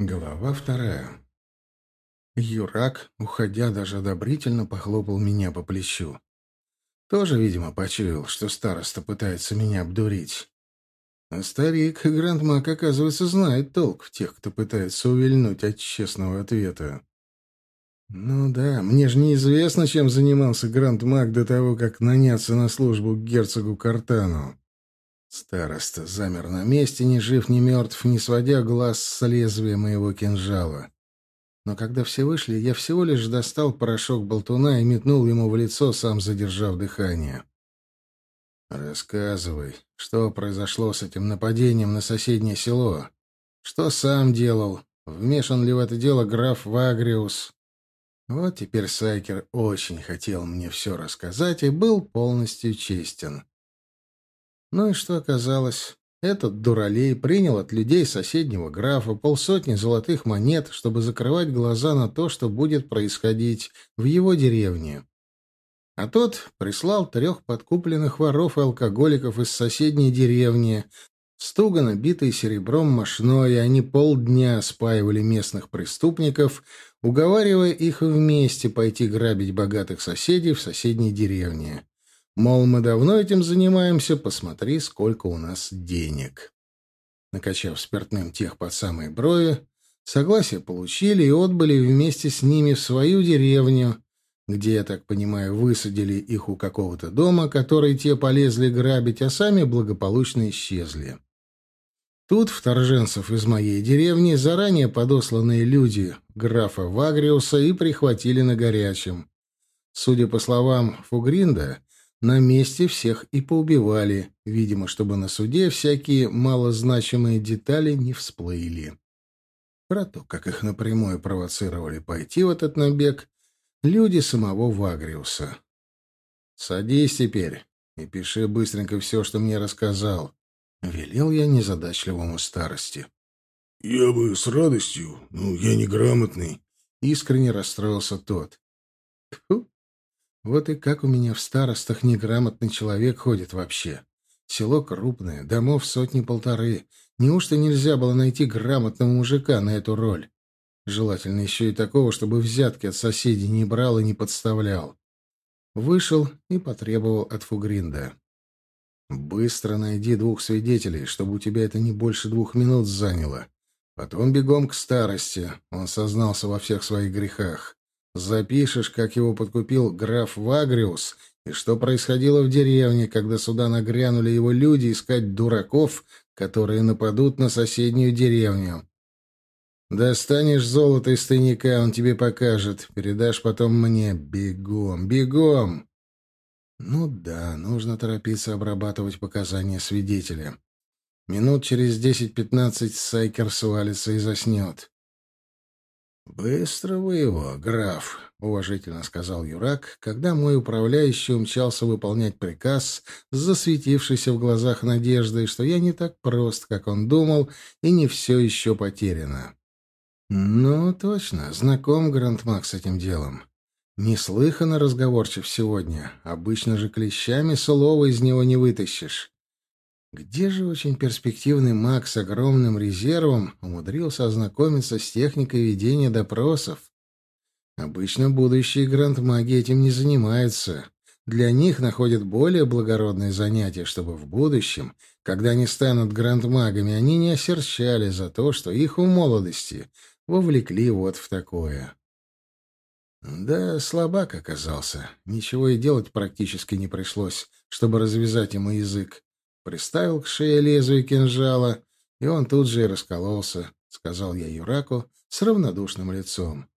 Глава вторая. Юрак, уходя, даже одобрительно похлопал меня по плечу. Тоже, видимо, почуял, что староста пытается меня обдурить. А старик Грандмак, оказывается, знает толк в тех, кто пытается увильнуть от честного ответа. Ну да, мне же неизвестно, чем занимался Грандмак до того, как наняться на службу к герцогу Картану. Староста замер на месте, ни жив, ни мертв, не сводя глаз с лезвия моего кинжала. Но когда все вышли, я всего лишь достал порошок болтуна и метнул ему в лицо, сам задержав дыхание. «Рассказывай, что произошло с этим нападением на соседнее село? Что сам делал? Вмешан ли в это дело граф Вагриус?» Вот теперь Сайкер очень хотел мне все рассказать и был полностью честен. Ну и что оказалось? Этот дуралей принял от людей соседнего графа полсотни золотых монет, чтобы закрывать глаза на то, что будет происходить в его деревне. А тот прислал трех подкупленных воров и алкоголиков из соседней деревни, стуго набитые серебром мошной, они полдня спаивали местных преступников, уговаривая их вместе пойти грабить богатых соседей в соседней деревне. Мол, мы давно этим занимаемся, посмотри, сколько у нас денег. Накачав спиртным тех под самые брови, согласие получили и отбыли вместе с ними в свою деревню, где, я так понимаю, высадили их у какого-то дома, который те полезли грабить, а сами благополучно исчезли. Тут вторженцев из моей деревни заранее подосланные люди графа Вагриуса и прихватили на горячем. Судя по словам Фугринда, на месте всех и поубивали, видимо, чтобы на суде всякие малозначимые детали не всплыли. Про то, как их напрямую провоцировали пойти в этот набег, люди самого Вагриуса. «Садись теперь и пиши быстренько все, что мне рассказал», — велел я незадачливому старости. «Я бы с радостью, но я неграмотный», — искренне расстроился тот. «Фу, вот и как у меня в старостах неграмотный человек ходит вообще. Село крупное, домов сотни-полторы. Неужто нельзя было найти грамотного мужика на эту роль? Желательно еще и такого, чтобы взятки от соседей не брал и не подставлял. Вышел и потребовал от Фугринда. «Быстро найди двух свидетелей, чтобы у тебя это не больше двух минут заняло. Потом бегом к старости. Он сознался во всех своих грехах. Запишешь, как его подкупил граф Вагриус, и что происходило в деревне, когда сюда нагрянули его люди искать дураков, которые нападут на соседнюю деревню. Достанешь золото из тайника, он тебе покажет. Передашь потом мне. Бегом, бегом!» Ну да, нужно торопиться обрабатывать показания свидетеля. Минут через десять-пятнадцать Сайкер свалится и заснет. «Быстро вы его, граф», — уважительно сказал Юрак, когда мой управляющий умчался выполнять приказ с засветившейся в глазах надеждой, что я не так прост, как он думал, и не все еще потеряно. «Ну, точно, знаком Грандмак с этим делом. Неслыханно разговорчив сегодня. Обычно же клещами слова из него не вытащишь. Где же очень перспективный маг с огромным резервом умудрился ознакомиться с техникой ведения допросов? Обычно будущие гранд-маги этим не занимаются. Для них находят более благородные занятия, чтобы в будущем, когда они станут гранд-магами, они не осерчали за то, что их в молодости вовлекли вот в такое. Да, слабак оказался. Ничего и делать практически не пришлось, чтобы развязать ему язык. Приставил к шее лезвие кинжала, и он тут же и раскололся, — сказал я Юраку с равнодушным лицом.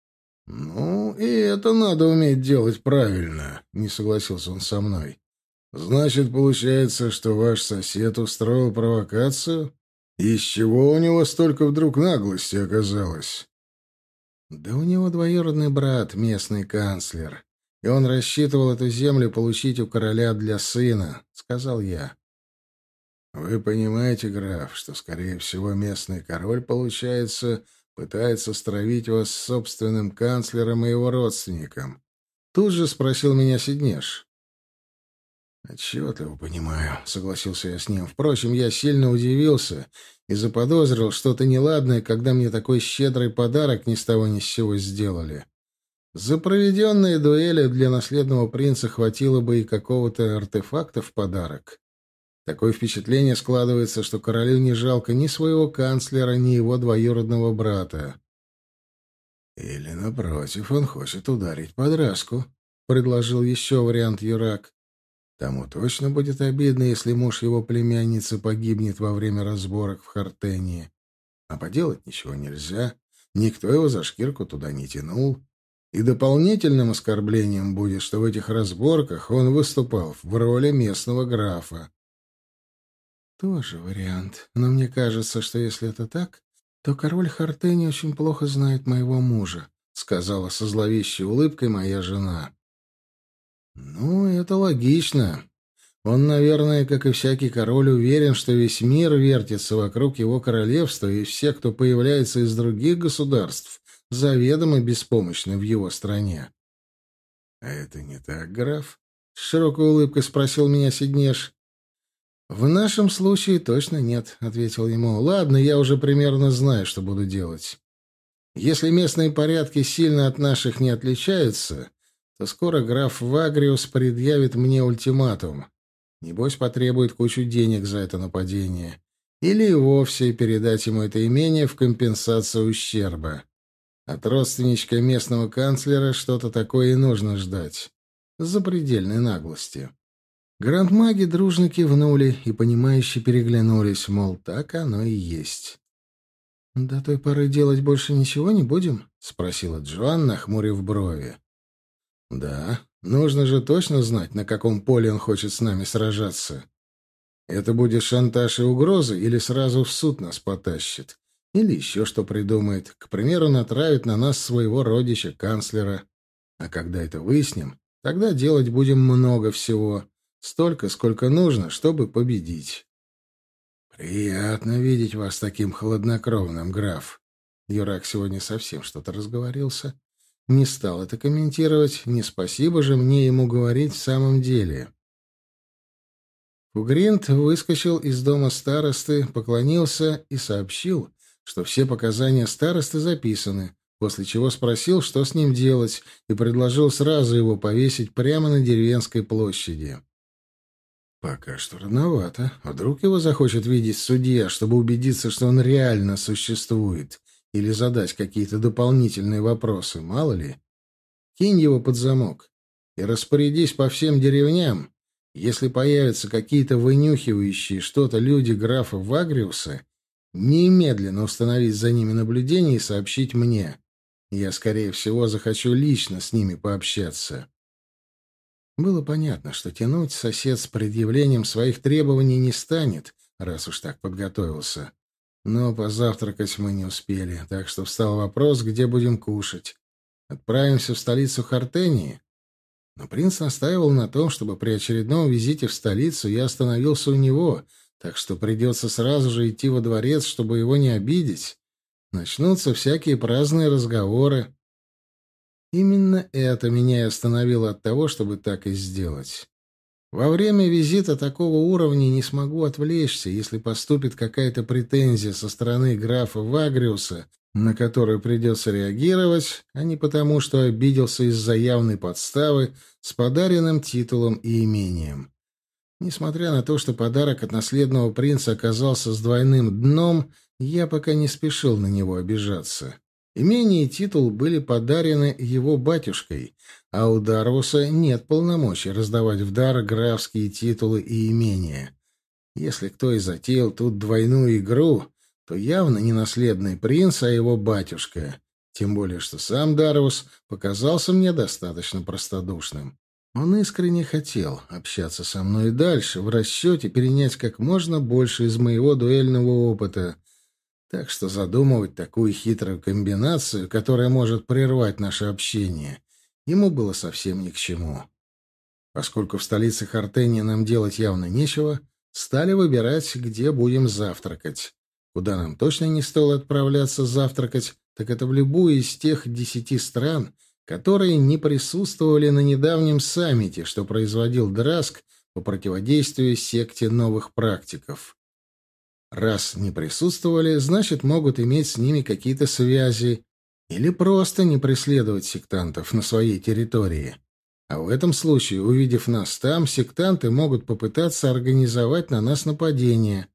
— Ну, и это надо уметь делать правильно, — не согласился он со мной. — Значит, получается, что ваш сосед устроил провокацию? Из чего у него столько вдруг наглости оказалось? — Да у него двоюродный брат, местный канцлер, и он рассчитывал эту землю получить у короля для сына, — сказал я. Вы понимаете, граф, что, скорее всего, местный король, получается, пытается стравить вас с собственным канцлером и его родственником. Тут же спросил меня Сиднеш. Отчетливо понимаю, согласился я с ним. Впрочем, я сильно удивился и заподозрил что-то неладное, когда мне такой щедрый подарок ни с того ни с сего сделали. За проведенные дуэли для наследного принца хватило бы и какого-то артефакта в подарок. Такое впечатление складывается, что королю не жалко ни своего канцлера, ни его двоюродного брата. Или, напротив, он хочет ударить подраску, — предложил еще вариант Юрак. Тому точно будет обидно, если муж его племянницы погибнет во время разборок в Хартении. А поделать ничего нельзя. Никто его за шкирку туда не тянул. И дополнительным оскорблением будет, что в этих разборках он выступал в роли местного графа. Тоже вариант. Но мне кажется, что если это так, то король Хартени очень плохо знает моего мужа, сказала со зловещей улыбкой моя жена. Ну, это логично. Он, наверное, как и всякий король, уверен, что весь мир вертится вокруг его королевства, и все, кто появляется из других государств, заведомо беспомощны в его стране. — А это не так, граф? — с широкой улыбкой спросил меня Сиднеш. — В нашем случае точно нет, — ответил ему. — Ладно, я уже примерно знаю, что буду делать. Если местные порядки сильно от наших не отличаются, то скоро граф Вагриус предъявит мне ультиматум. Небось, потребует кучу денег за это нападение. Или и вовсе передать ему это имение в компенсацию ущерба. От родственничка местного канцлера что-то такое и нужно ждать. За предельной наглости. Грандмаги дружно кивнули и, понимающе переглянулись, мол, так оно и есть. «До той поры делать больше ничего не будем?» — спросила Джоан, нахмурив брови. Да, нужно же точно знать, на каком поле он хочет с нами сражаться. Это будет шантаж и угрозы, или сразу в суд нас потащит. Или еще что придумает. К примеру, натравит на нас своего родича, канцлера. А когда это выясним, тогда делать будем много всего. Столько, сколько нужно, чтобы победить. Приятно видеть вас таким хладнокровным, граф. Юрак сегодня совсем что-то разговорился. Не стал это комментировать, не спасибо же мне ему говорить в самом деле. Фугринт выскочил из дома старосты, поклонился и сообщил, что все показания старосты записаны, после чего спросил, что с ним делать, и предложил сразу его повесить прямо на деревенской площади. Пока что рановато. Вдруг его захочет видеть судья, чтобы убедиться, что он реально существует, или задать какие-то дополнительные вопросы, мало ли. Кинь его под замок и распорядись по всем деревням. Если появятся какие-то вынюхивающие что-то люди графа Вагриуса, немедленно установить за ними наблюдение и сообщить мне. Я, скорее всего, захочу лично с ними пообщаться. Было понятно, что тянуть сосед с предъявлением своих требований не станет, раз уж так подготовился. Но позавтракать мы не успели, так что встал вопрос, где будем кушать. Отправимся в столицу Хартении? Но принц настаивал на том, чтобы при очередном визите в столицу я остановился у него, так что придется сразу же идти во дворец, чтобы его не обидеть. Начнутся всякие праздные разговоры. Именно это меня и остановило от того, чтобы так и сделать. Во время визита такого уровня не смогу отвлечься, если поступит какая-то претензия со стороны графа Вагриуса, на которую придется реагировать, а не потому, что обиделся из-за явной подставы с подаренным титулом и имением. Несмотря на то, что подарок от наследного принца оказался с двойным дном, я пока не спешил на него обижаться. Имение и титул были подарены его батюшкой, а у Дарвуса нет полномочий раздавать в дар графские титулы и имения. Если кто и затеял тут двойную игру, то явно не наследный принц, а его батюшка. Тем более, что сам Дарвус показался мне достаточно простодушным. Он искренне хотел общаться со мной дальше, в расчете перенять как можно больше из моего дуэльного опыта — так что задумывать такую хитрую комбинацию, которая может прервать наше общение, ему было совсем ни к чему. Поскольку в столице Хартении нам делать явно нечего, стали выбирать, где будем завтракать. Куда нам точно не стоило отправляться завтракать, так это в любую из тех десяти стран, которые не присутствовали на недавнем саммите, что производил Драск по противодействию секте новых практиков. Раз не присутствовали, значит, могут иметь с ними какие-то связи или просто не преследовать сектантов на своей территории. А в этом случае, увидев нас там, сектанты могут попытаться организовать на нас нападение.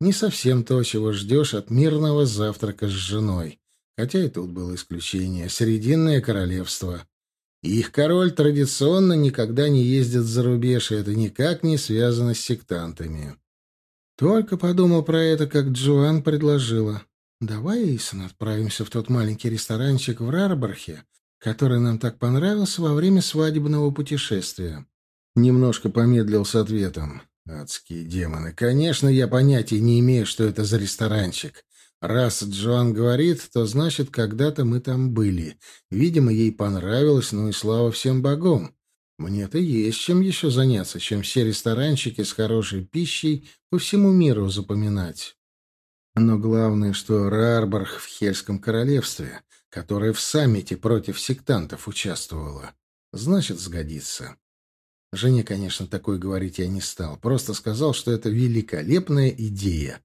Не совсем то, чего ждешь от мирного завтрака с женой. Хотя и тут было исключение. Срединное королевство. И их король традиционно никогда не ездит за рубеж, и это никак не связано с сектантами. Только подумал про это, как Джоан предложила. «Давай, Эйсон, отправимся в тот маленький ресторанчик в Рарбархе, который нам так понравился во время свадебного путешествия». Немножко помедлил с ответом. «Адские демоны! Конечно, я понятия не имею, что это за ресторанчик. Раз Джоан говорит, то значит, когда-то мы там были. Видимо, ей понравилось, ну и слава всем богам. Мне-то есть чем еще заняться, чем все ресторанчики с хорошей пищей по всему миру запоминать. Но главное, что Рарбарх в Хельском королевстве, которое в саммите против сектантов участвовало, значит, сгодится. Жене, конечно, такое говорить я не стал, просто сказал, что это великолепная идея.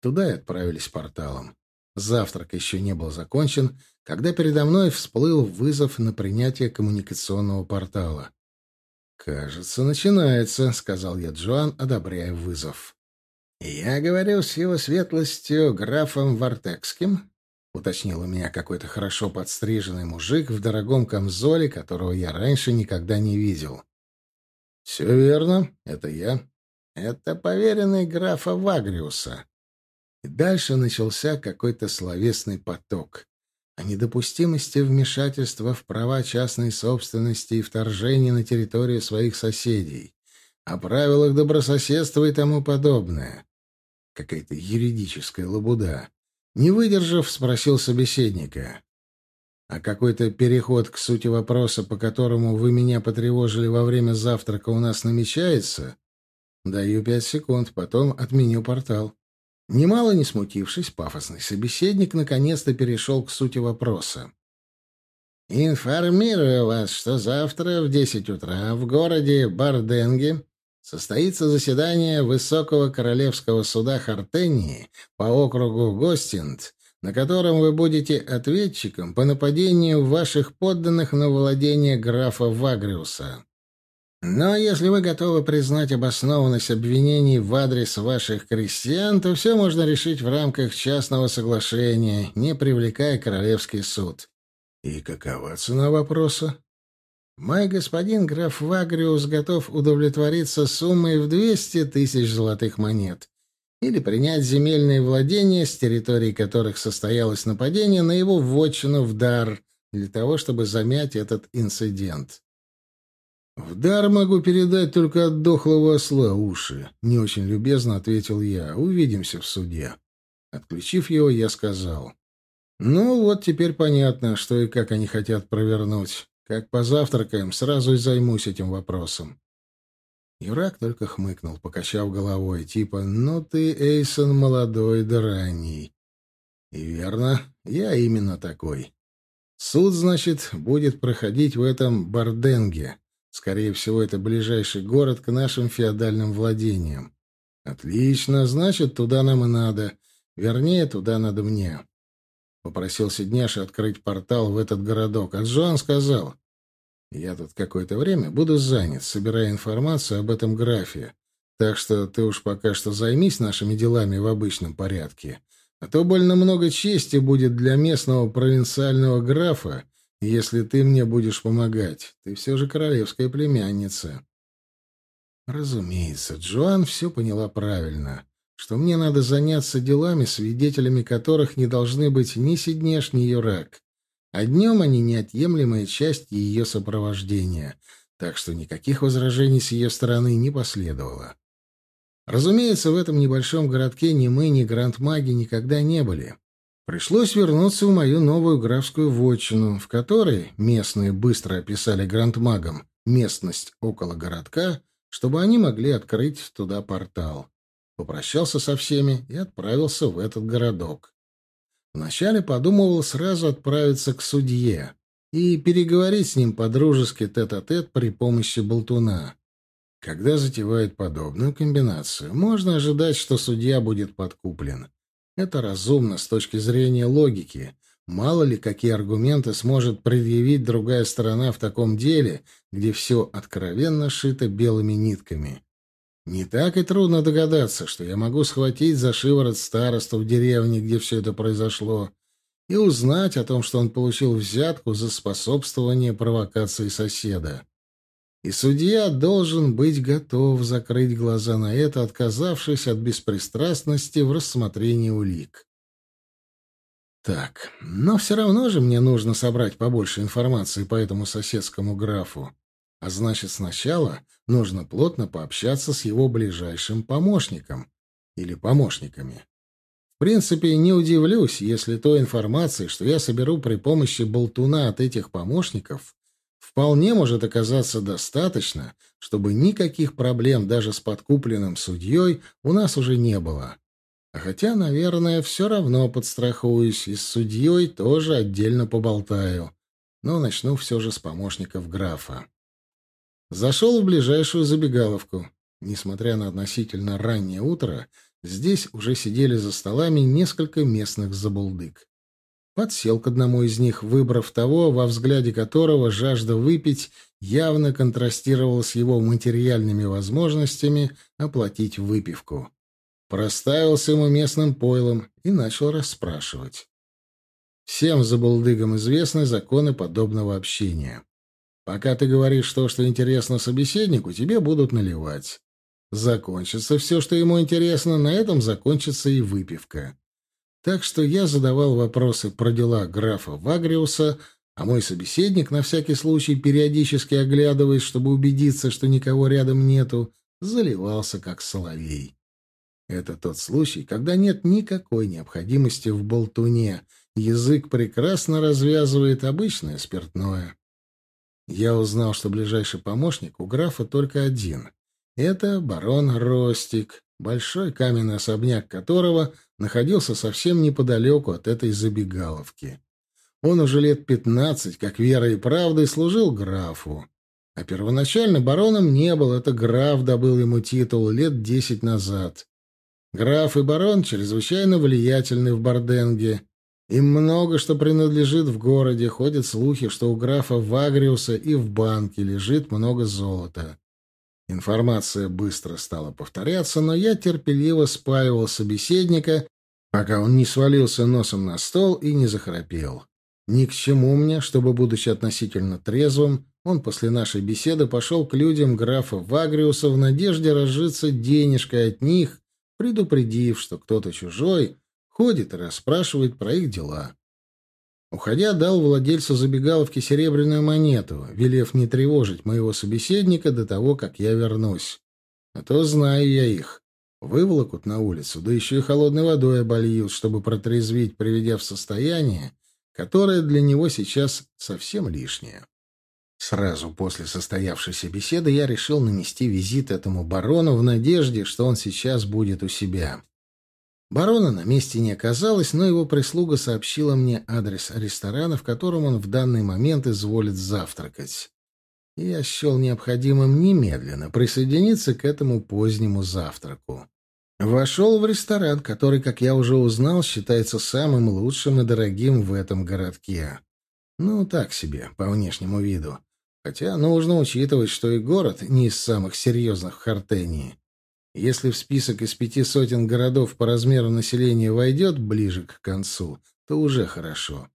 Туда и отправились порталом. Завтрак еще не был закончен, когда передо мной всплыл вызов на принятие коммуникационного портала. «Кажется, начинается», — сказал я Джоан, одобряя вызов. «Я говорил с его светлостью графом Вартекским», — уточнил у меня какой-то хорошо подстриженный мужик в дорогом камзоле, которого я раньше никогда не видел. «Все верно, это я. Это поверенный графа Вагриуса». И дальше начался какой-то словесный поток недопустимости вмешательства в права частной собственности и вторжения на территорию своих соседей, о правилах добрососедства и тому подобное. Какая-то юридическая лабуда. Не выдержав, спросил собеседника. «А какой-то переход к сути вопроса, по которому вы меня потревожили во время завтрака, у нас намечается?» «Даю пять секунд, потом отменю портал». Немало не смутившись, пафосный собеседник наконец-то перешел к сути вопроса. «Информирую вас, что завтра в десять утра в городе Барденге состоится заседание Высокого Королевского суда Хартении по округу Гостинд, на котором вы будете ответчиком по нападению ваших подданных на владение графа Вагриуса. Но если вы готовы признать обоснованность обвинений в адрес ваших крестьян, то все можно решить в рамках частного соглашения, не привлекая Королевский суд. И какова цена вопроса? Мой господин граф Вагриус готов удовлетвориться суммой в 200 тысяч золотых монет или принять земельные владения, с территории которых состоялось нападение, на его вотчину в дар для того, чтобы замять этот инцидент. «В дар могу передать только от дохлого осла уши», — не очень любезно ответил я. «Увидимся в суде». Отключив его, я сказал. «Ну, вот теперь понятно, что и как они хотят провернуть. Как позавтракаем, сразу и займусь этим вопросом». Юрак только хмыкнул, покачав головой, типа «Ну ты, Эйсон, молодой да ранний». И верно, я именно такой. Суд, значит, будет проходить в этом Барденге, Скорее всего, это ближайший город к нашим феодальным владениям. Отлично, значит, туда нам и надо. Вернее, туда надо мне. Попросил Сидняша открыть портал в этот городок, а Джоан сказал, «Я тут какое-то время буду занят, собирая информацию об этом графе, так что ты уж пока что займись нашими делами в обычном порядке, а то больно много чести будет для местного провинциального графа, если ты мне будешь помогать. Ты все же королевская племянница. Разумеется, Джоан все поняла правильно, что мне надо заняться делами, свидетелями которых не должны быть ни Сиднеш, ни Юрак. А днем они неотъемлемая часть ее сопровождения, так что никаких возражений с ее стороны не последовало. Разумеется, в этом небольшом городке ни мы, ни грандмаги никогда не были. Пришлось вернуться в мою новую графскую вотчину, в которой местные быстро описали грандмагам местность около городка, чтобы они могли открыть туда портал. Попрощался со всеми и отправился в этот городок. Вначале подумывал сразу отправиться к судье и переговорить с ним по-дружески тет-а-тет при помощи болтуна. Когда затевают подобную комбинацию, можно ожидать, что судья будет подкуплен. Это разумно с точки зрения логики. Мало ли, какие аргументы сможет предъявить другая сторона в таком деле, где все откровенно шито белыми нитками. Не так и трудно догадаться, что я могу схватить за шиворот старосту в деревне, где все это произошло, и узнать о том, что он получил взятку за способствование провокации соседа. И судья должен быть готов закрыть глаза на это, отказавшись от беспристрастности в рассмотрении улик. Так, но все равно же мне нужно собрать побольше информации по этому соседскому графу. А значит, сначала нужно плотно пообщаться с его ближайшим помощником или помощниками. В принципе, не удивлюсь, если той информации, что я соберу при помощи болтуна от этих помощников, вполне может оказаться достаточно, чтобы никаких проблем даже с подкупленным судьей у нас уже не было. Хотя, наверное, все равно подстрахуюсь, и с судьей тоже отдельно поболтаю. Но начну все же с помощников графа. Зашел в ближайшую забегаловку. Несмотря на относительно раннее утро, здесь уже сидели за столами несколько местных забулдык. Подсел к одному из них, выбрав того, во взгляде которого жажда выпить явно контрастировала с его материальными возможностями оплатить выпивку. Проставился ему местным пойлом и начал расспрашивать. Всем забулдыгам известны законы подобного общения. Пока ты говоришь то, что интересно собеседнику, тебе будут наливать. Закончится все, что ему интересно, на этом закончится и выпивка. Так что я задавал вопросы про дела графа Вагриуса, а мой собеседник, на всякий случай периодически оглядываясь, чтобы убедиться, что никого рядом нету, заливался как соловей. Это тот случай, когда нет никакой необходимости в болтуне. Язык прекрасно развязывает обычное спиртное. Я узнал, что ближайший помощник у графа только один. Это барон Ростик, большой каменный особняк которого находился совсем неподалеку от этой забегаловки. Он уже лет пятнадцать, как верой и правдой, служил графу. А первоначально бароном не был, это граф добыл ему титул лет десять назад. Граф и барон чрезвычайно влиятельны в Барденге. Им много что принадлежит в городе, ходят слухи, что у графа Вагриуса и в банке лежит много золота. Информация быстро стала повторяться, но я терпеливо спаивал собеседника, пока он не свалился носом на стол и не захрапел. Ни к чему мне, чтобы, будучи относительно трезвым, он после нашей беседы пошел к людям графа Вагриуса в надежде разжиться денежкой от них, предупредив, что кто-то чужой ходит и расспрашивает про их дела. Уходя, дал владельцу забегаловки серебряную монету, велев не тревожить моего собеседника до того, как я вернусь. А то знаю я их. Выволокут на улицу, да еще и холодной водой обольют, чтобы протрезвить, приведя в состояние, которое для него сейчас совсем лишнее. Сразу после состоявшейся беседы я решил нанести визит этому барону в надежде, что он сейчас будет у себя. Барона на месте не оказалось, но его прислуга сообщила мне адрес ресторана, в котором он в данный момент изволит завтракать. Я счел необходимым немедленно присоединиться к этому позднему завтраку. Вошел в ресторан, который, как я уже узнал, считается самым лучшим и дорогим в этом городке. Ну, так себе, по внешнему виду. Хотя нужно учитывать, что и город не из самых серьезных в Хартении. Если в список из пяти сотен городов по размеру населения войдет ближе к концу, то уже хорошо.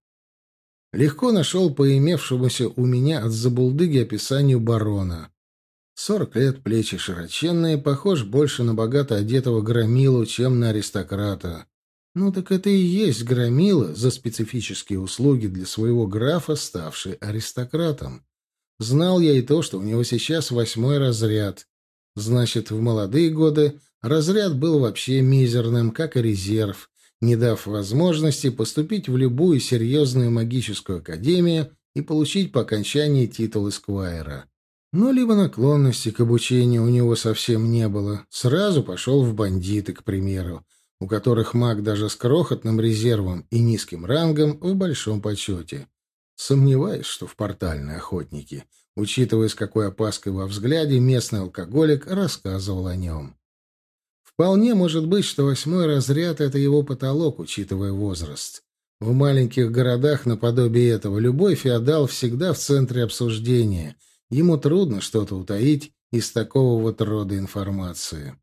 Легко нашел по имевшемуся у меня от забулдыги описанию барона. Сорок лет, плечи широченные, похож больше на богато одетого громилу, чем на аристократа. Ну так это и есть громила за специфические услуги для своего графа, ставший аристократом. Знал я и то, что у него сейчас восьмой разряд, Значит, в молодые годы разряд был вообще мизерным, как и резерв, не дав возможности поступить в любую серьезную магическую академию и получить по окончании титул эсквайра. Ну, либо наклонности к обучению у него совсем не было. Сразу пошел в бандиты, к примеру, у которых маг даже с крохотным резервом и низким рангом в большом почете. Сомневаюсь, что в портальные охотники, учитывая, с какой опаской во взгляде местный алкоголик рассказывал о нем. Вполне может быть, что восьмой разряд — это его потолок, учитывая возраст. В маленьких городах наподобие этого любой феодал всегда в центре обсуждения. Ему трудно что-то утаить из такого вот рода информации.